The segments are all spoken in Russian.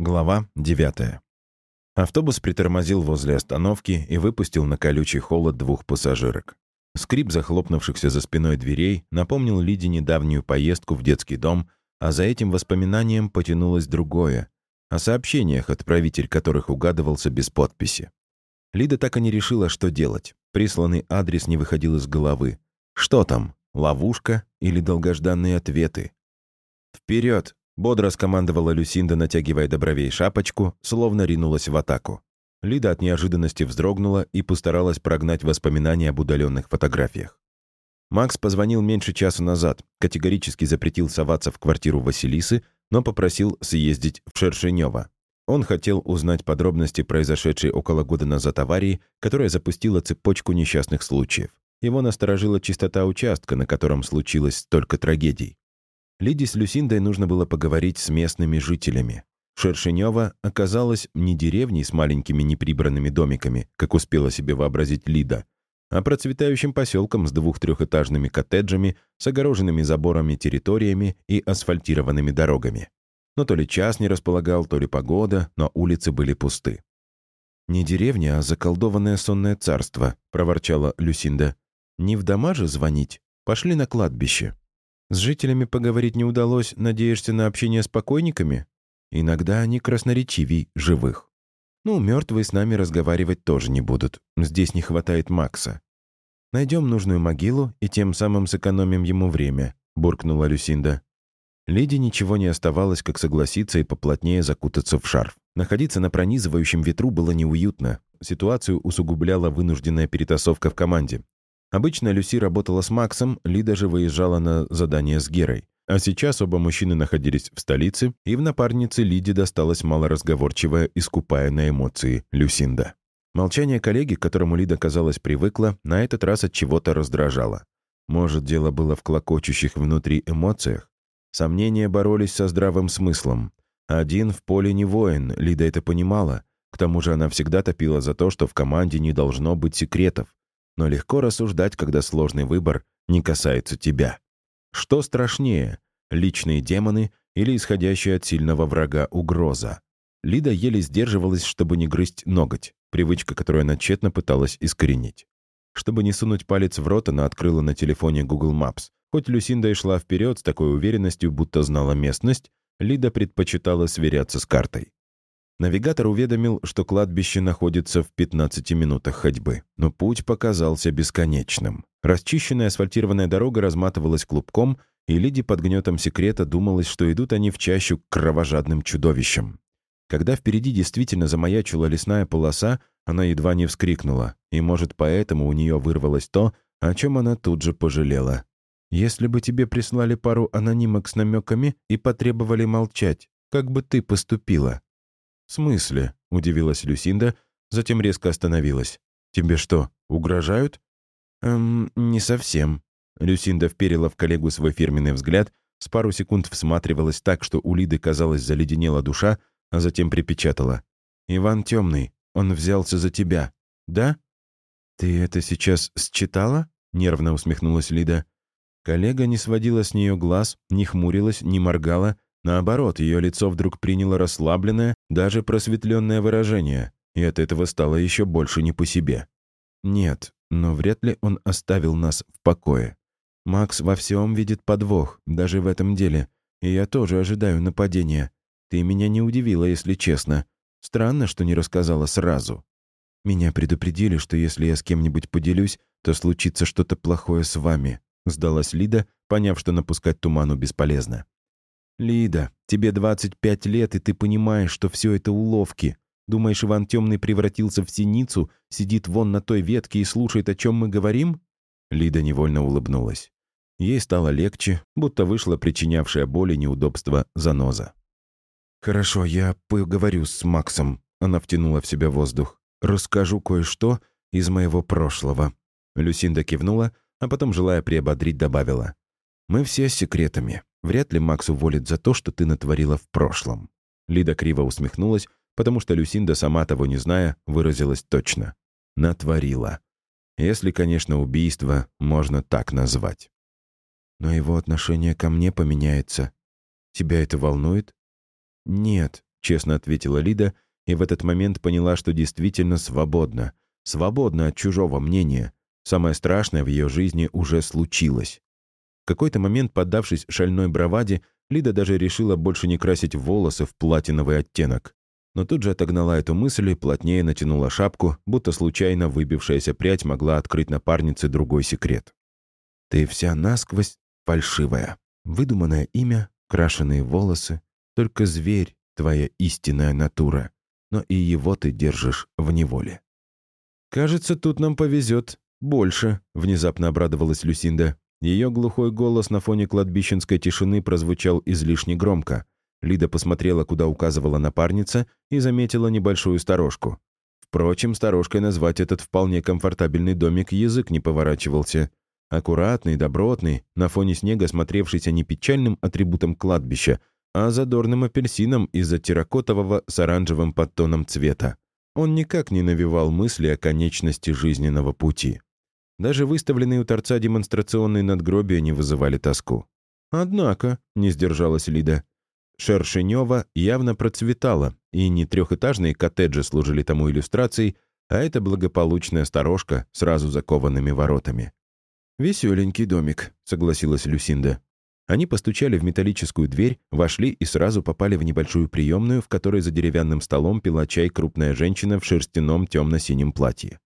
Глава 9. Автобус притормозил возле остановки и выпустил на колючий холод двух пассажирок. Скрип захлопнувшихся за спиной дверей напомнил Лиде недавнюю поездку в детский дом, а за этим воспоминанием потянулось другое — о сообщениях, отправитель которых угадывался без подписи. Лида так и не решила, что делать. Присланный адрес не выходил из головы. Что там? Ловушка или долгожданные ответы? «Вперед!» Бодро скомандовала Люсинда, натягивая до бровей шапочку, словно ринулась в атаку. Лида от неожиданности вздрогнула и постаралась прогнать воспоминания об удаленных фотографиях. Макс позвонил меньше часа назад, категорически запретил соваться в квартиру Василисы, но попросил съездить в Шершенево. Он хотел узнать подробности произошедшей около года назад аварии, которая запустила цепочку несчастных случаев. Его насторожила чистота участка, на котором случилось столько трагедий. Лиде с Люсиндой нужно было поговорить с местными жителями. Шершенева оказалась не деревней с маленькими неприбранными домиками, как успела себе вообразить Лида, а процветающим поселком с двух-трехэтажными коттеджами, с огороженными заборами территориями и асфальтированными дорогами. Но то ли час не располагал, то ли погода, но улицы были пусты. «Не деревня, а заколдованное сонное царство», — проворчала Люсинда. «Не в дома же звонить? Пошли на кладбище». С жителями поговорить не удалось, надеешься на общение с покойниками? Иногда они красноречивей живых. Ну, мертвые с нами разговаривать тоже не будут. Здесь не хватает Макса. Найдем нужную могилу и тем самым сэкономим ему время», — буркнула Люсинда. Лиде ничего не оставалось, как согласиться и поплотнее закутаться в шарф. Находиться на пронизывающем ветру было неуютно. Ситуацию усугубляла вынужденная перетасовка в команде. Обычно Люси работала с Максом, Лида же выезжала на задание с Герой. А сейчас оба мужчины находились в столице, и в напарнице Лиде досталась малоразговорчивая и скупая на эмоции Люсинда. Молчание коллеги, к которому Лида, казалось, привыкла, на этот раз от чего-то раздражало. Может, дело было в клокочущих внутри эмоциях? Сомнения боролись со здравым смыслом. Один в поле не воин, Лида это понимала. К тому же она всегда топила за то, что в команде не должно быть секретов но легко рассуждать, когда сложный выбор не касается тебя. Что страшнее, личные демоны или исходящая от сильного врага угроза? Лида еле сдерживалась, чтобы не грызть ноготь, привычка, которую она тщетно пыталась искоренить. Чтобы не сунуть палец в рот, она открыла на телефоне Google Maps. Хоть Люсинда и шла вперед с такой уверенностью, будто знала местность, Лида предпочитала сверяться с картой. Навигатор уведомил, что кладбище находится в 15 минутах ходьбы, но путь показался бесконечным. Расчищенная асфальтированная дорога разматывалась клубком, и Лиди под гнетом секрета думалось, что идут они в чащу к кровожадным чудовищам. Когда впереди действительно замаячила лесная полоса, она едва не вскрикнула, и, может, поэтому у нее вырвалось то, о чем она тут же пожалела. «Если бы тебе прислали пару анонимок с намеками и потребовали молчать, как бы ты поступила?» «В смысле?» — удивилась Люсинда, затем резко остановилась. «Тебе что, угрожают?» «Эм, не совсем». Люсинда вперила в коллегу свой фирменный взгляд, с пару секунд всматривалась так, что у Лиды, казалось, заледенела душа, а затем припечатала. «Иван Темный, он взялся за тебя, да?» «Ты это сейчас считала?» — нервно усмехнулась Лида. Коллега не сводила с нее глаз, не хмурилась, не моргала, Наоборот, ее лицо вдруг приняло расслабленное, даже просветленное выражение, и от этого стало еще больше не по себе. Нет, но вряд ли он оставил нас в покое. Макс во всем видит подвох, даже в этом деле, и я тоже ожидаю нападения. Ты меня не удивила, если честно. Странно, что не рассказала сразу. Меня предупредили, что если я с кем-нибудь поделюсь, то случится что-то плохое с вами», — сдалась Лида, поняв, что напускать туману бесполезно. «Лида, тебе 25 лет, и ты понимаешь, что все это уловки. Думаешь, Иван Темный превратился в синицу, сидит вон на той ветке и слушает, о чем мы говорим?» Лида невольно улыбнулась. Ей стало легче, будто вышла причинявшая боль и неудобства заноза. «Хорошо, я поговорю с Максом», — она втянула в себя воздух. «Расскажу кое-что из моего прошлого». Люсинда кивнула, а потом, желая приободрить, добавила. «Мы все с секретами. Вряд ли Макс уволит за то, что ты натворила в прошлом». Лида криво усмехнулась, потому что Люсинда, сама того не зная, выразилась точно. «Натворила». Если, конечно, убийство можно так назвать. Но его отношение ко мне поменяется. Тебя это волнует? Нет, — честно ответила Лида, и в этот момент поняла, что действительно свободна. Свободна от чужого мнения. Самое страшное в ее жизни уже случилось. Какой-то момент, поддавшись шальной браваде, Лида даже решила больше не красить волосы в платиновый оттенок. Но тут же отогнала эту мысль и плотнее натянула шапку, будто случайно выбившаяся прядь могла открыть напарнице другой секрет. «Ты вся насквозь фальшивая. Выдуманное имя, крашеные волосы. Только зверь — твоя истинная натура. Но и его ты держишь в неволе». «Кажется, тут нам повезет больше», — внезапно обрадовалась Люсинда. Ее глухой голос на фоне кладбищенской тишины прозвучал излишне громко. Лида посмотрела, куда указывала напарница, и заметила небольшую сторожку. Впрочем, сторожкой назвать этот вполне комфортабельный домик язык не поворачивался. Аккуратный, добротный, на фоне снега смотревшийся не печальным атрибутом кладбища, а задорным апельсином из-за терракотового с оранжевым подтоном цвета. Он никак не навевал мысли о конечности жизненного пути. Даже выставленные у торца демонстрационные надгробия не вызывали тоску. «Однако», — не сдержалась Лида, Шершенева явно процветала, и не трехэтажные коттеджи служили тому иллюстрацией, а это благополучная сторожка сразу закованными воротами. «Веселенький домик», — согласилась Люсинда. Они постучали в металлическую дверь, вошли и сразу попали в небольшую приемную, в которой за деревянным столом пила чай крупная женщина в шерстяном темно-синем платье.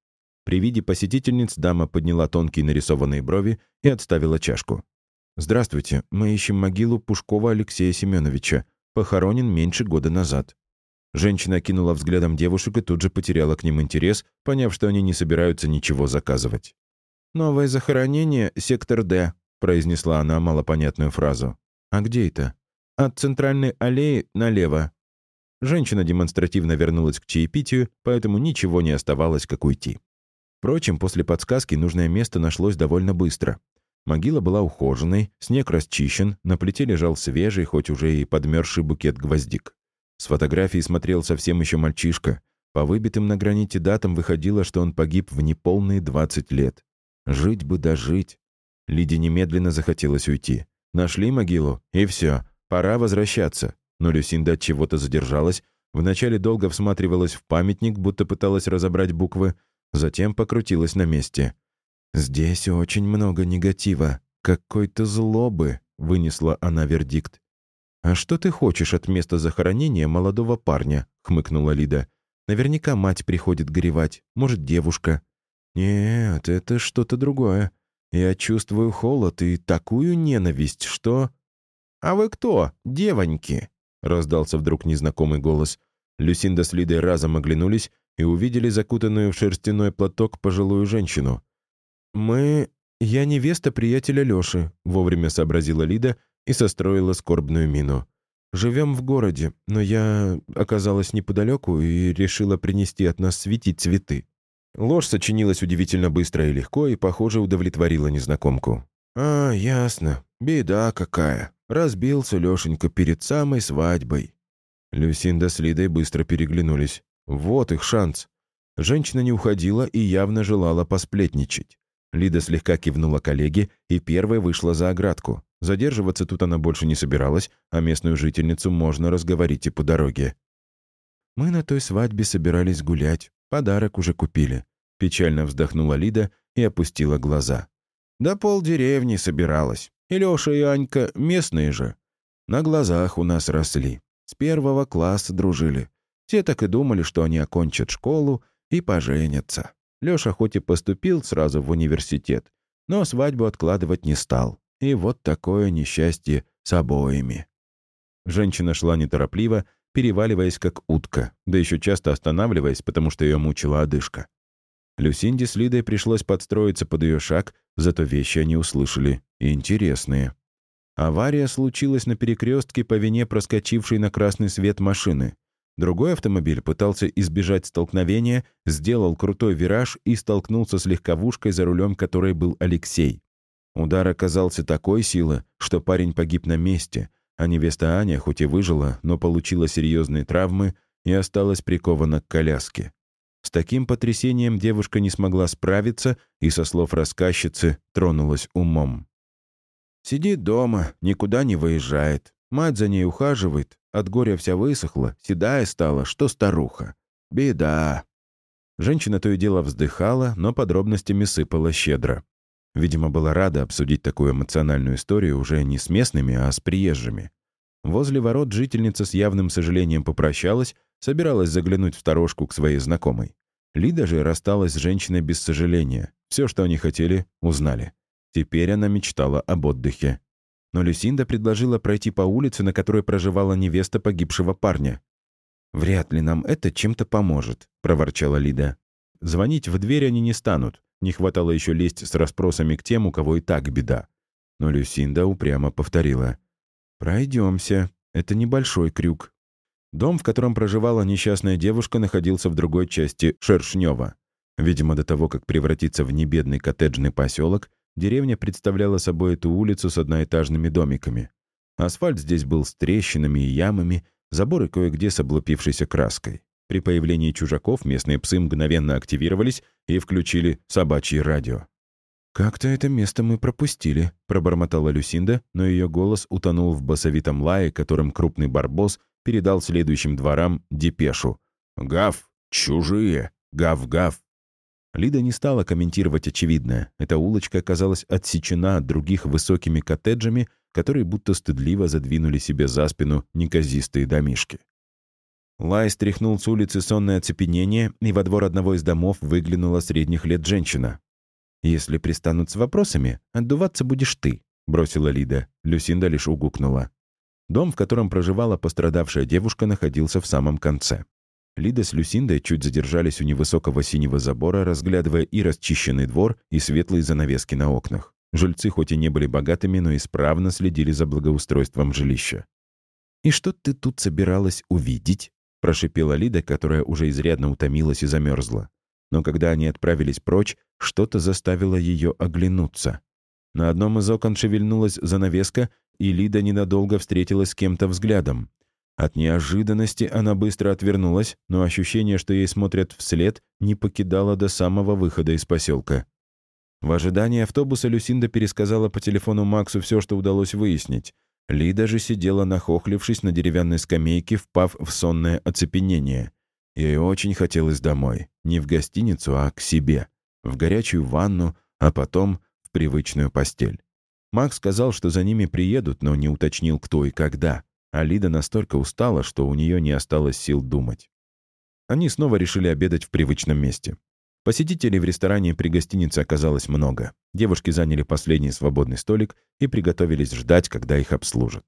При виде посетительниц дама подняла тонкие нарисованные брови и отставила чашку. «Здравствуйте, мы ищем могилу Пушкова Алексея Семеновича. Похоронен меньше года назад». Женщина кинула взглядом девушек и тут же потеряла к ним интерес, поняв, что они не собираются ничего заказывать. «Новое захоронение, сектор Д», — произнесла она малопонятную фразу. «А где это?» «От центральной аллеи налево». Женщина демонстративно вернулась к чаепитию, поэтому ничего не оставалось, как уйти. Впрочем, после подсказки нужное место нашлось довольно быстро. Могила была ухоженной, снег расчищен, на плите лежал свежий, хоть уже и подмерзший букет гвоздик. С фотографии смотрел совсем еще мальчишка. По выбитым на граните датам выходило, что он погиб в неполные 20 лет. Жить бы дожить. Лиде немедленно захотелось уйти. Нашли могилу, и все, пора возвращаться. Но Люсинда от чего-то задержалась, вначале долго всматривалась в памятник, будто пыталась разобрать буквы, затем покрутилась на месте. «Здесь очень много негатива, какой-то злобы», — вынесла она вердикт. «А что ты хочешь от места захоронения молодого парня?» — хмыкнула Лида. «Наверняка мать приходит горевать, может, девушка». «Нет, это что-то другое. Я чувствую холод и такую ненависть, что...» «А вы кто, девоньки?» — раздался вдруг незнакомый голос. Люсинда с Лидой разом оглянулись и увидели закутанную в шерстяной платок пожилую женщину. «Мы... Я невеста приятеля Лёши», — вовремя сообразила Лида и состроила скорбную мину. «Живем в городе, но я оказалась неподалеку и решила принести от нас светить цветы». Ложь сочинилась удивительно быстро и легко, и, похоже, удовлетворила незнакомку. «А, ясно. Беда какая. Разбился Лёшенька перед самой свадьбой». Люсинда с Лидой быстро переглянулись. Вот их шанс. Женщина не уходила и явно желала посплетничать. Лида слегка кивнула коллеге и первой вышла за оградку. Задерживаться тут она больше не собиралась, а местную жительницу можно разговорить и по дороге. «Мы на той свадьбе собирались гулять. Подарок уже купили». Печально вздохнула Лида и опустила глаза. «Да полдеревни собиралась. И Лёша, и Анька местные же. На глазах у нас росли. С первого класса дружили. Все так и думали, что они окончат школу и поженятся. Лёша хоть и поступил сразу в университет, но свадьбу откладывать не стал. И вот такое несчастье с обоими. Женщина шла неторопливо, переваливаясь как утка, да еще часто останавливаясь, потому что ее мучила одышка. Люсинде с Лидой пришлось подстроиться под ее шаг, зато вещи они услышали интересные. Авария случилась на перекрестке по вине проскочившей на красный свет машины. Другой автомобиль пытался избежать столкновения, сделал крутой вираж и столкнулся с легковушкой, за рулем которой был Алексей. Удар оказался такой силы, что парень погиб на месте, а невеста Аня хоть и выжила, но получила серьезные травмы и осталась прикована к коляске. С таким потрясением девушка не смогла справиться и, со слов рассказчицы, тронулась умом. «Сидит дома, никуда не выезжает. Мать за ней ухаживает, от горя вся высохла, седая стала, что старуха. Беда. Женщина то и дело вздыхала, но подробностями сыпала щедро. Видимо, была рада обсудить такую эмоциональную историю уже не с местными, а с приезжими. Возле ворот жительница с явным сожалением попрощалась, собиралась заглянуть в сторожку к своей знакомой. Лида же рассталась с женщиной без сожаления. Все, что они хотели, узнали. Теперь она мечтала об отдыхе. Но Люсинда предложила пройти по улице, на которой проживала невеста погибшего парня. «Вряд ли нам это чем-то поможет», — проворчала Лида. Звонить в дверь они не станут. Не хватало еще лезть с расспросами к тем, у кого и так беда. Но Люсинда упрямо повторила. «Пройдемся. Это небольшой крюк». Дом, в котором проживала несчастная девушка, находился в другой части Шершнева. Видимо, до того, как превратиться в небедный коттеджный поселок, деревня представляла собой эту улицу с одноэтажными домиками. Асфальт здесь был с трещинами и ямами, заборы кое-где с облупившейся краской. При появлении чужаков местные псы мгновенно активировались и включили собачье радио. «Как-то это место мы пропустили», — пробормотала Люсинда, но ее голос утонул в басовитом лае, которым крупный барбос передал следующим дворам депешу. «Гав! Чужие! Гав-гав!» Лида не стала комментировать очевидное. Эта улочка оказалась отсечена от других высокими коттеджами, которые будто стыдливо задвинули себе за спину неказистые домишки. Лай стряхнул с улицы сонное оцепенение, и во двор одного из домов выглянула средних лет женщина. «Если пристанут с вопросами, отдуваться будешь ты», — бросила Лида. Люсинда лишь угукнула. Дом, в котором проживала пострадавшая девушка, находился в самом конце. Лида с Люсиндой чуть задержались у невысокого синего забора, разглядывая и расчищенный двор, и светлые занавески на окнах. Жильцы хоть и не были богатыми, но исправно следили за благоустройством жилища. «И что ты тут собиралась увидеть?» прошипела Лида, которая уже изрядно утомилась и замерзла. Но когда они отправились прочь, что-то заставило ее оглянуться. На одном из окон шевельнулась занавеска, и Лида ненадолго встретилась с кем-то взглядом. От неожиданности она быстро отвернулась, но ощущение, что ей смотрят вслед, не покидало до самого выхода из поселка. В ожидании автобуса Люсинда пересказала по телефону Максу все, что удалось выяснить. Лида же сидела, нахохлившись на деревянной скамейке, впав в сонное оцепенение. Ей очень хотелось домой. Не в гостиницу, а к себе. В горячую ванну, а потом в привычную постель. Макс сказал, что за ними приедут, но не уточнил, кто и когда. А Лида настолько устала, что у нее не осталось сил думать. Они снова решили обедать в привычном месте. Посетителей в ресторане при гостинице оказалось много. Девушки заняли последний свободный столик и приготовились ждать, когда их обслужат.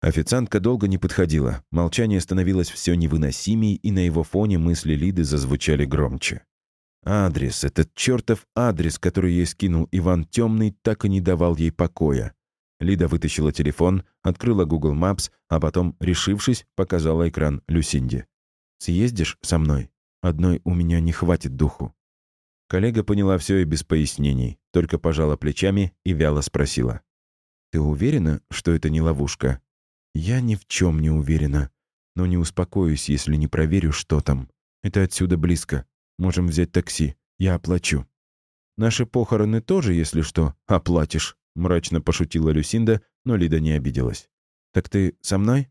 Официантка долго не подходила. Молчание становилось все невыносимей, и на его фоне мысли Лиды зазвучали громче. Адрес, этот чертов адрес, который ей скинул Иван Темный, так и не давал ей покоя. Лида вытащила телефон, открыла Google Maps, а потом, решившись, показала экран Люсинде. «Съездишь со мной? Одной у меня не хватит духу». Коллега поняла все и без пояснений, только пожала плечами и вяло спросила. «Ты уверена, что это не ловушка?» «Я ни в чем не уверена, но не успокоюсь, если не проверю, что там. Это отсюда близко. Можем взять такси. Я оплачу». «Наши похороны тоже, если что, оплатишь», — мрачно пошутила Люсинда, но Лида не обиделась. «Так ты со мной?»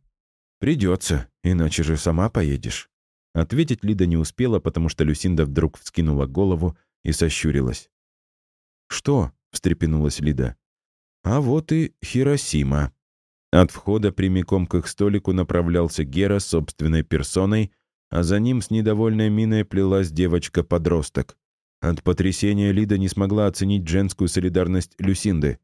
«Придется, иначе же сама поедешь». Ответить Лида не успела, потому что Люсинда вдруг вскинула голову и сощурилась. «Что?» — встрепенулась Лида. «А вот и Хиросима». От входа прямиком к их столику направлялся Гера собственной персоной, а за ним с недовольной миной плелась девочка-подросток. От потрясения Лида не смогла оценить женскую солидарность Люсинды.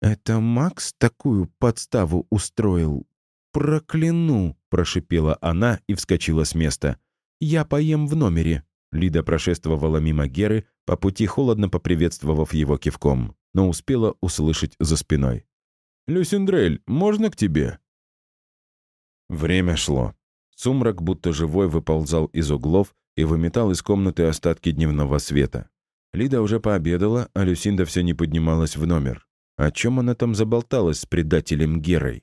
«Это Макс такую подставу устроил? Прокляну!» — прошипела она и вскочила с места. «Я поем в номере». Лида прошествовала мимо Геры, по пути холодно поприветствовав его кивком, но успела услышать за спиной. «Люсиндрель, можно к тебе?» Время шло. Сумрак, будто живой, выползал из углов и выметал из комнаты остатки дневного света. Лида уже пообедала, а Люсинда все не поднималась в номер. О чем она там заболталась с предателем Герой?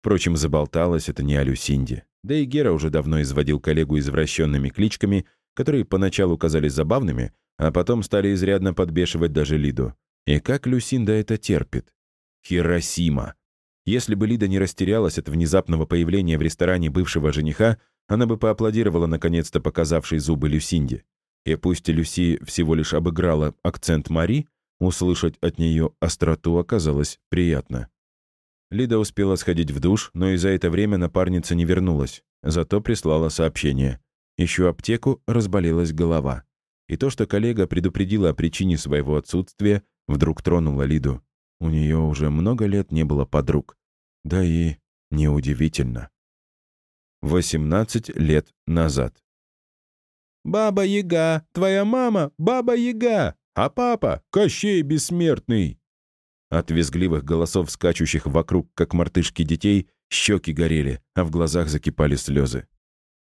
Впрочем, заболталась это не о Люсинде. Да и Гера уже давно изводил коллегу извращенными кличками, которые поначалу казались забавными, а потом стали изрядно подбешивать даже Лиду. И как Люсинда это терпит? Хиросима. Если бы Лида не растерялась от внезапного появления в ресторане бывшего жениха, она бы поаплодировала наконец-то показавшей зубы Люсинде. И пусть Люси всего лишь обыграла акцент Мари, услышать от нее остроту оказалось приятно. Лида успела сходить в душ, но и за это время напарница не вернулась, зато прислала сообщение. Ищу аптеку, разболелась голова. И то, что коллега предупредила о причине своего отсутствия, вдруг тронуло Лиду. У нее уже много лет не было подруг. Да и неудивительно. 18 лет назад. «Баба-яга! Твоя мама — Баба-яга! А папа — Кощей Бессмертный!» От визгливых голосов, скачущих вокруг, как мартышки детей, щеки горели, а в глазах закипали слезы.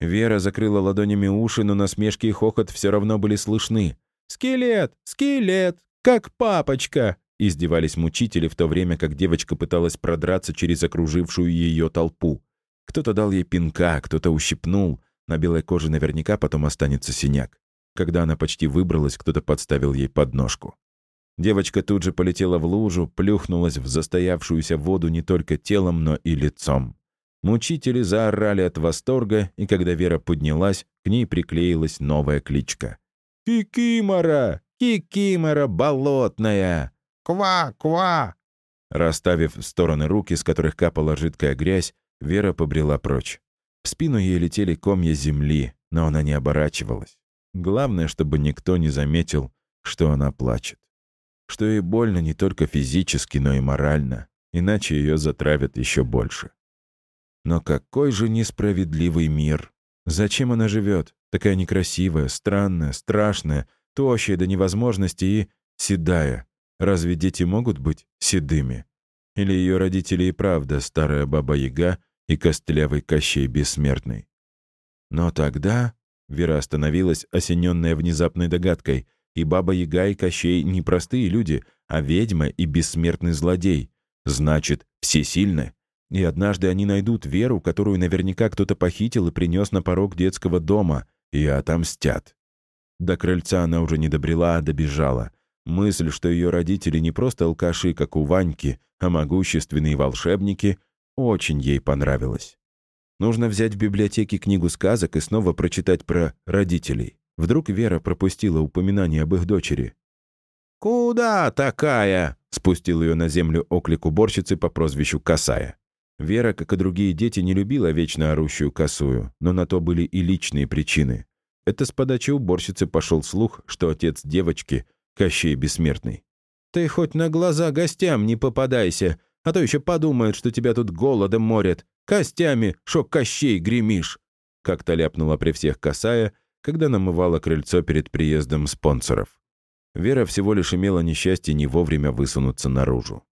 Вера закрыла ладонями уши, но насмешки и хохот все равно были слышны. «Скелет! Скелет! Как папочка!» Издевались мучители, в то время как девочка пыталась продраться через окружившую ее толпу. Кто-то дал ей пинка, кто-то ущипнул. На белой коже наверняка потом останется синяк. Когда она почти выбралась, кто-то подставил ей подножку. Девочка тут же полетела в лужу, плюхнулась в застоявшуюся воду не только телом, но и лицом. Мучители заорали от восторга, и когда Вера поднялась, к ней приклеилась новая кличка. «Кикимора! Кикимора болотная! Ква-ква!» Расставив в стороны руки, с которых капала жидкая грязь, Вера побрела прочь. В спину ей летели комья земли, но она не оборачивалась. Главное, чтобы никто не заметил, что она плачет. Что ей больно не только физически, но и морально, иначе ее затравят еще больше. Но какой же несправедливый мир! Зачем она живет? Такая некрасивая, странная, страшная, тощая до невозможности и седая. Разве дети могут быть седыми? Или ее родители и правда старая баба-яга и костлявый Кощей Бессмертный? Но тогда Вера остановилась, осененная внезапной догадкой, и Баба-Яга и Кощей не простые люди, а ведьма и бессмертный злодей. Значит, всесильны. И однажды они найдут Веру, которую наверняка кто-то похитил и принес на порог детского дома, и отомстят. До крыльца она уже не добрела, а добежала. Мысль, что ее родители не просто алкаши, как у Ваньки, а могущественные волшебники, очень ей понравилась. Нужно взять в библиотеке книгу сказок и снова прочитать про родителей. Вдруг Вера пропустила упоминание об их дочери. «Куда такая?» — спустил ее на землю оклик уборщицы по прозвищу Косая. Вера, как и другие дети, не любила вечно орущую косую, но на то были и личные причины. Это с подачи уборщицы пошел слух, что отец девочки — Кощей Бессмертный. «Ты хоть на глаза гостям не попадайся, а то еще подумают, что тебя тут голодом морят. Костями, шо Кощей гремишь!» Как-то ляпнула при всех косая, когда намывала крыльцо перед приездом спонсоров. Вера всего лишь имела несчастье не вовремя высунуться наружу.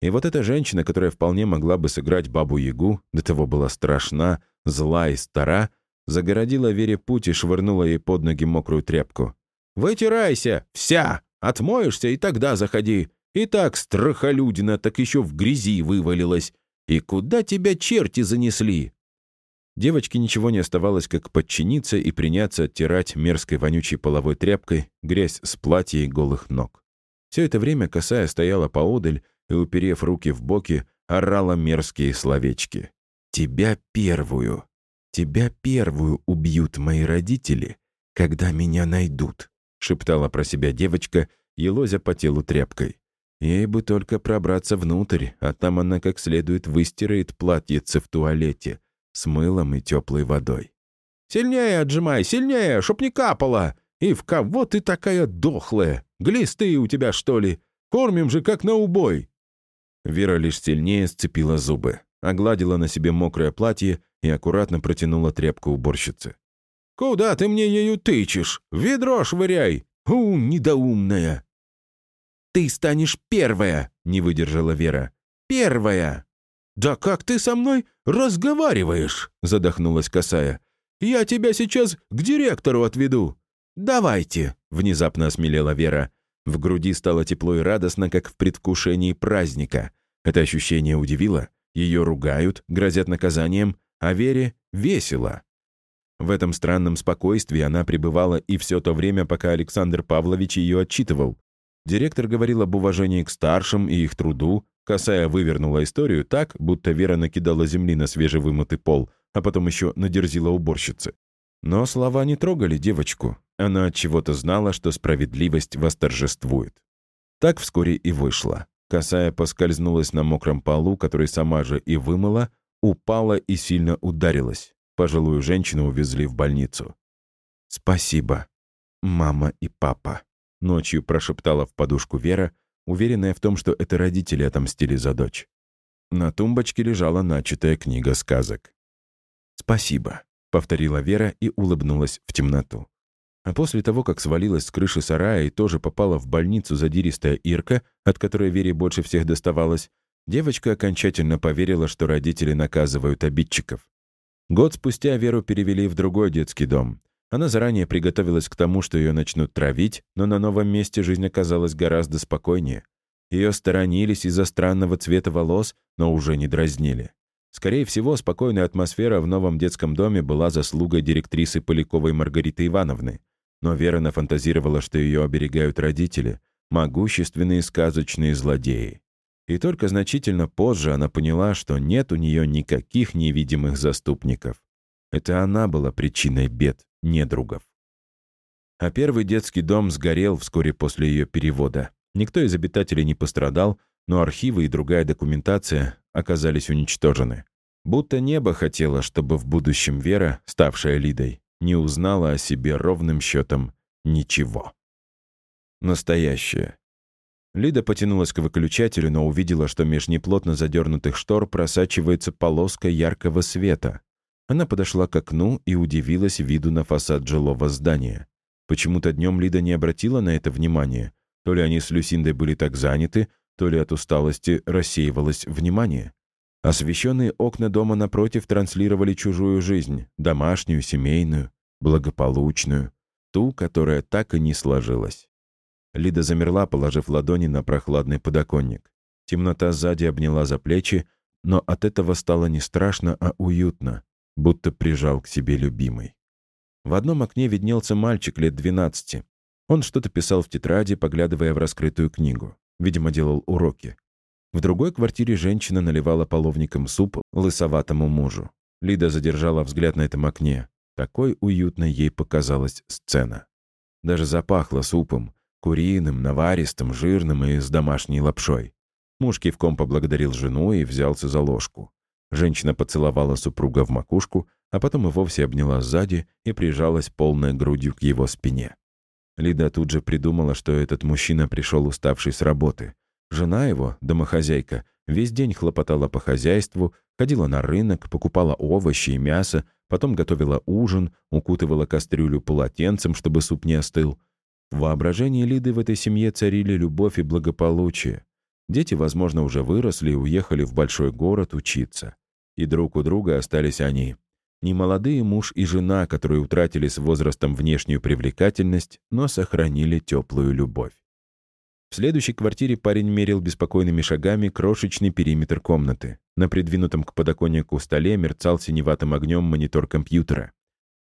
И вот эта женщина, которая вполне могла бы сыграть бабу-ягу, до того была страшна, зла и стара, загородила Вере путь и швырнула ей под ноги мокрую тряпку. «Вытирайся! Вся! Отмоешься и тогда заходи! И так страхолюдина, так еще в грязи вывалилась! И куда тебя черти занесли?» Девочке ничего не оставалось, как подчиниться и приняться оттирать мерзкой вонючей половой тряпкой грязь с платья и голых ног. Все это время косая стояла поодаль и, уперев руки в боки, орала мерзкие словечки. «Тебя первую! Тебя первую убьют мои родители, когда меня найдут!» — шептала про себя девочка, елозя по телу тряпкой. Ей бы только пробраться внутрь, а там она как следует выстирает платьице в туалете с мылом и теплой водой. «Сильнее отжимай, сильнее, чтоб не капало! И в кого ты такая дохлая? Глисты у тебя, что ли? Кормим же, как на убой!» Вера лишь сильнее сцепила зубы, огладила на себе мокрое платье и аккуратно протянула тряпку уборщице. «Куда ты мне ею тычешь? Ведро швыряй! У, недоумная!» «Ты станешь первая!» — не выдержала Вера. «Первая!» «Да как ты со мной разговариваешь?» — задохнулась косая. «Я тебя сейчас к директору отведу». «Давайте!» — внезапно осмелела Вера. В груди стало тепло и радостно, как в предвкушении праздника. Это ощущение удивило. Ее ругают, грозят наказанием, а Вере весело. В этом странном спокойствии она пребывала и все то время, пока Александр Павлович ее отчитывал. Директор говорил об уважении к старшим и их труду, Косая вывернула историю так, будто Вера накидала земли на свежевымытый пол, а потом еще надерзила уборщице. Но слова не трогали девочку. Она от чего-то знала, что справедливость восторжествует. Так вскоре и вышло. Косая поскользнулась на мокром полу, который сама же и вымыла, упала и сильно ударилась. Пожилую женщину увезли в больницу. «Спасибо, мама и папа», — ночью прошептала в подушку Вера, уверенная в том, что это родители отомстили за дочь. На тумбочке лежала начатая книга сказок. «Спасибо», — повторила Вера и улыбнулась в темноту. А после того, как свалилась с крыши сарая и тоже попала в больницу задиристая Ирка, от которой Вере больше всех доставалось, девочка окончательно поверила, что родители наказывают обидчиков. Год спустя Веру перевели в другой детский дом. Она заранее приготовилась к тому, что ее начнут травить, но на новом месте жизнь оказалась гораздо спокойнее. Ее сторонились из-за странного цвета волос, но уже не дразнили. Скорее всего, спокойная атмосфера в новом детском доме была заслугой директрисы Поляковой Маргариты Ивановны. Но Вера нафантазировала, что ее оберегают родители, могущественные сказочные злодеи. И только значительно позже она поняла, что нет у нее никаких невидимых заступников. Это она была причиной бед недругов. А первый детский дом сгорел вскоре после ее перевода. Никто из обитателей не пострадал, но архивы и другая документация оказались уничтожены. Будто небо хотело, чтобы в будущем Вера, ставшая Лидой, не узнала о себе ровным счетом ничего. Настоящее. Лида потянулась к выключателю, но увидела, что меж неплотно задернутых штор просачивается полоска яркого света. Она подошла к окну и удивилась виду на фасад жилого здания. Почему-то днем Лида не обратила на это внимания. То ли они с Люсиндой были так заняты, то ли от усталости рассеивалось внимание. Освещенные окна дома напротив транслировали чужую жизнь, домашнюю, семейную, благополучную, ту, которая так и не сложилась. Лида замерла, положив ладони на прохладный подоконник. Темнота сзади обняла за плечи, но от этого стало не страшно, а уютно будто прижал к себе любимый. В одном окне виднелся мальчик лет 12. Он что-то писал в тетради, поглядывая в раскрытую книгу. Видимо, делал уроки. В другой квартире женщина наливала половником суп лысоватому мужу. Лида задержала взгляд на этом окне. Такой уютной ей показалась сцена. Даже запахло супом, куриным, наваристым, жирным и с домашней лапшой. Муж кивком поблагодарил жену и взялся за ложку. Женщина поцеловала супруга в макушку, а потом и вовсе обняла сзади и прижалась полной грудью к его спине. Лида тут же придумала, что этот мужчина пришел уставший с работы. Жена его, домохозяйка, весь день хлопотала по хозяйству, ходила на рынок, покупала овощи и мясо, потом готовила ужин, укутывала кастрюлю полотенцем, чтобы суп не остыл. В воображении Лиды в этой семье царили любовь и благополучие. Дети, возможно, уже выросли и уехали в большой город учиться. И друг у друга остались они. Не молодые муж и жена, которые утратили с возрастом внешнюю привлекательность, но сохранили теплую любовь. В следующей квартире парень мерил беспокойными шагами крошечный периметр комнаты. На придвинутом к подоконнику столе мерцал синеватым огнем монитор компьютера.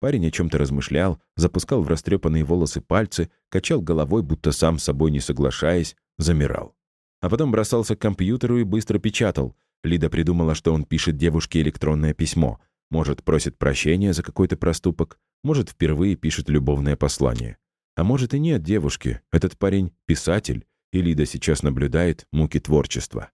Парень о чем-то размышлял, запускал в растрепанные волосы пальцы, качал головой, будто сам с собой не соглашаясь, замирал а потом бросался к компьютеру и быстро печатал. Лида придумала, что он пишет девушке электронное письмо. Может, просит прощения за какой-то проступок, может, впервые пишет любовное послание. А может и нет девушки, этот парень — писатель, и Лида сейчас наблюдает муки творчества.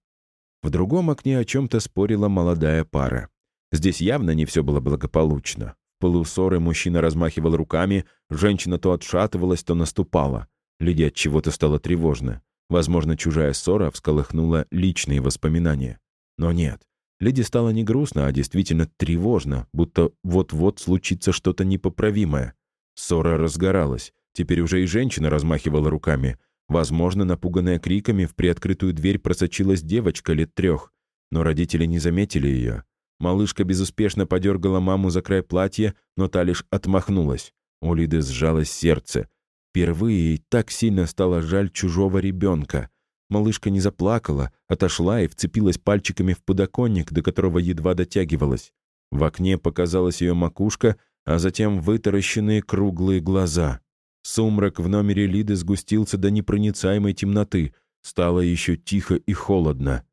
В другом окне о чем-то спорила молодая пара. Здесь явно не все было благополучно. В полусоры мужчина размахивал руками, женщина то отшатывалась, то наступала. Лиде от чего-то стало тревожно. Возможно, чужая ссора всколыхнула личные воспоминания. Но нет. Леди стало не грустно, а действительно тревожно, будто вот-вот случится что-то непоправимое. Ссора разгоралась. Теперь уже и женщина размахивала руками. Возможно, напуганная криками, в приоткрытую дверь просочилась девочка лет трех. Но родители не заметили ее. Малышка безуспешно подергала маму за край платья, но та лишь отмахнулась. У Лиды сжалось сердце. Впервые ей так сильно стало жаль чужого ребенка. Малышка не заплакала, отошла и вцепилась пальчиками в подоконник, до которого едва дотягивалась. В окне показалась ее макушка, а затем вытаращенные круглые глаза. Сумрак в номере Лиды сгустился до непроницаемой темноты. Стало еще тихо и холодно.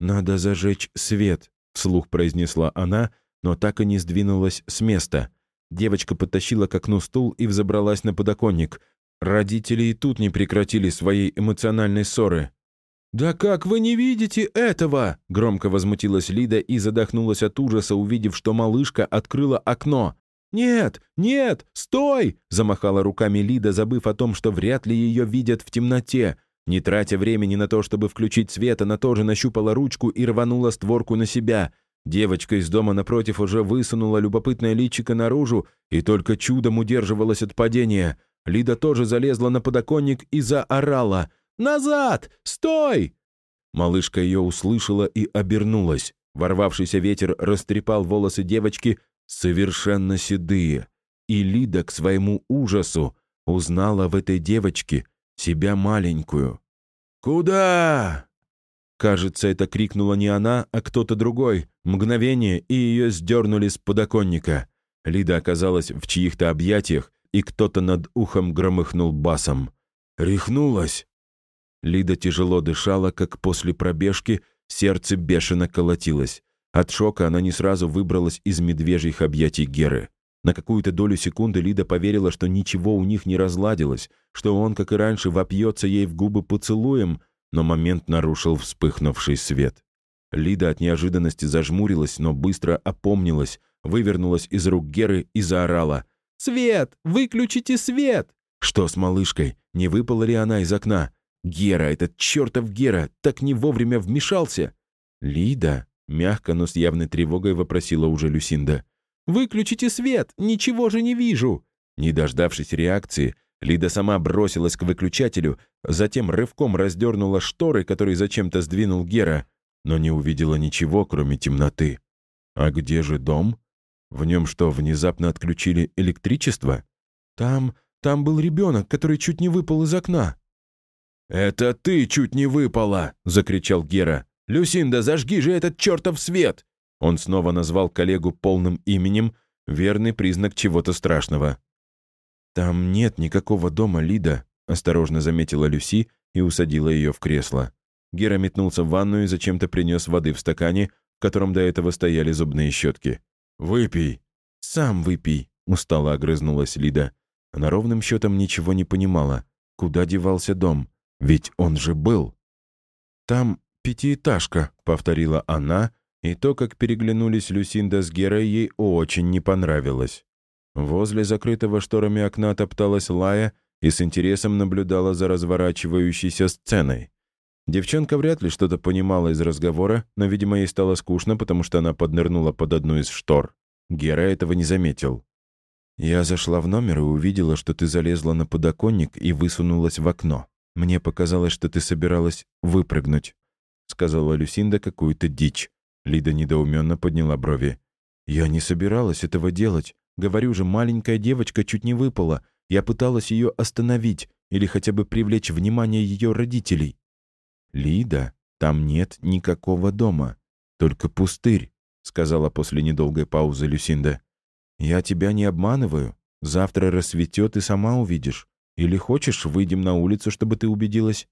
«Надо зажечь свет», — вслух произнесла она, но так и не сдвинулась с места. Девочка подтащила к окну стул и взобралась на подоконник. Родители и тут не прекратили своей эмоциональной ссоры. «Да как вы не видите этого?» — громко возмутилась Лида и задохнулась от ужаса, увидев, что малышка открыла окно. «Нет, нет, стой!» — замахала руками Лида, забыв о том, что вряд ли ее видят в темноте. Не тратя времени на то, чтобы включить свет, она тоже нащупала ручку и рванула створку на себя. Девочка из дома напротив уже высунула любопытное личико наружу и только чудом удерживалась от падения. Лида тоже залезла на подоконник и заорала. «Назад! Стой!» Малышка ее услышала и обернулась. Ворвавшийся ветер растрепал волосы девочки, совершенно седые. И Лида к своему ужасу узнала в этой девочке себя маленькую. «Куда?» Кажется, это крикнула не она, а кто-то другой. Мгновение, и ее сдернули с подоконника. Лида оказалась в чьих-то объятиях, и кто-то над ухом громыхнул басом. «Рехнулась!» Лида тяжело дышала, как после пробежки, сердце бешено колотилось. От шока она не сразу выбралась из медвежьих объятий Геры. На какую-то долю секунды Лида поверила, что ничего у них не разладилось, что он, как и раньше, вопьется ей в губы поцелуем, но момент нарушил вспыхнувший свет. Лида от неожиданности зажмурилась, но быстро опомнилась, вывернулась из рук Геры и заорала. «Свет! Выключите свет!» Что с малышкой? Не выпала ли она из окна? Гера, этот чертов Гера, так не вовремя вмешался. «Лида?» — мягко, но с явной тревогой вопросила уже Люсинда. «Выключите свет! Ничего же не вижу!» Не дождавшись реакции, Лида сама бросилась к выключателю, затем рывком раздернула шторы, которые зачем-то сдвинул Гера, но не увидела ничего, кроме темноты. А где же дом? В нем что, внезапно отключили электричество? Там, там был ребенок, который чуть не выпал из окна. «Это ты чуть не выпала!» — закричал Гера. «Люсинда, зажги же этот чертов свет!» Он снова назвал коллегу полным именем, верный признак чего-то страшного. «Там нет никакого дома, Лида», — осторожно заметила Люси и усадила ее в кресло. Гера метнулся в ванную и зачем-то принес воды в стакане, в котором до этого стояли зубные щетки. «Выпей». «Сам выпей», — устало огрызнулась Лида. Она ровным счетом ничего не понимала. Куда девался дом? Ведь он же был. «Там пятиэтажка», — повторила она, и то, как переглянулись Люсинда с Герой, ей очень не понравилось. Возле закрытого шторами окна топталась Лая и с интересом наблюдала за разворачивающейся сценой. Девчонка вряд ли что-то понимала из разговора, но, видимо, ей стало скучно, потому что она поднырнула под одну из штор. Гера этого не заметил. «Я зашла в номер и увидела, что ты залезла на подоконник и высунулась в окно. Мне показалось, что ты собиралась выпрыгнуть», — сказала Люсинда какую-то дичь. Лида недоуменно подняла брови. «Я не собиралась этого делать. Говорю же, маленькая девочка чуть не выпала. Я пыталась ее остановить или хотя бы привлечь внимание ее родителей». «Лида, там нет никакого дома. Только пустырь», — сказала после недолгой паузы Люсинда. «Я тебя не обманываю. Завтра рассветет и сама увидишь. Или хочешь, выйдем на улицу, чтобы ты убедилась?»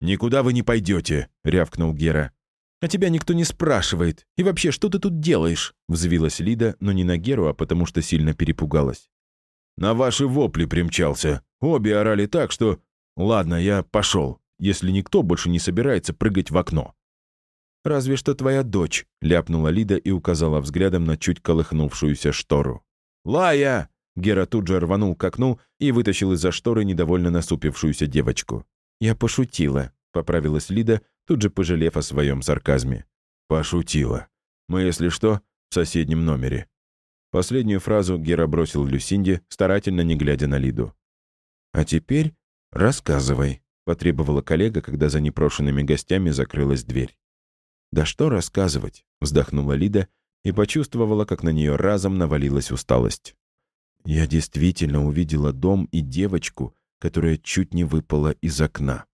«Никуда вы не пойдете», — рявкнул Гера. «А тебя никто не спрашивает. И вообще, что ты тут делаешь?» — взвилась Лида, но не на Геру, а потому что сильно перепугалась. «На ваши вопли примчался. Обе орали так, что... Ладно, я пошел, если никто больше не собирается прыгать в окно». «Разве что твоя дочь», — ляпнула Лида и указала взглядом на чуть колыхнувшуюся штору. «Лая!» — Гера тут же рванул к окну и вытащил из-за шторы недовольно насупившуюся девочку. «Я пошутила», — поправилась Лида, тут же пожалев о своем сарказме. «Пошутила. Мы, если что, в соседнем номере». Последнюю фразу Гера бросил Люсинде, старательно не глядя на Лиду. «А теперь рассказывай», — потребовала коллега, когда за непрошенными гостями закрылась дверь. «Да что рассказывать?» — вздохнула Лида и почувствовала, как на нее разом навалилась усталость. «Я действительно увидела дом и девочку, которая чуть не выпала из окна».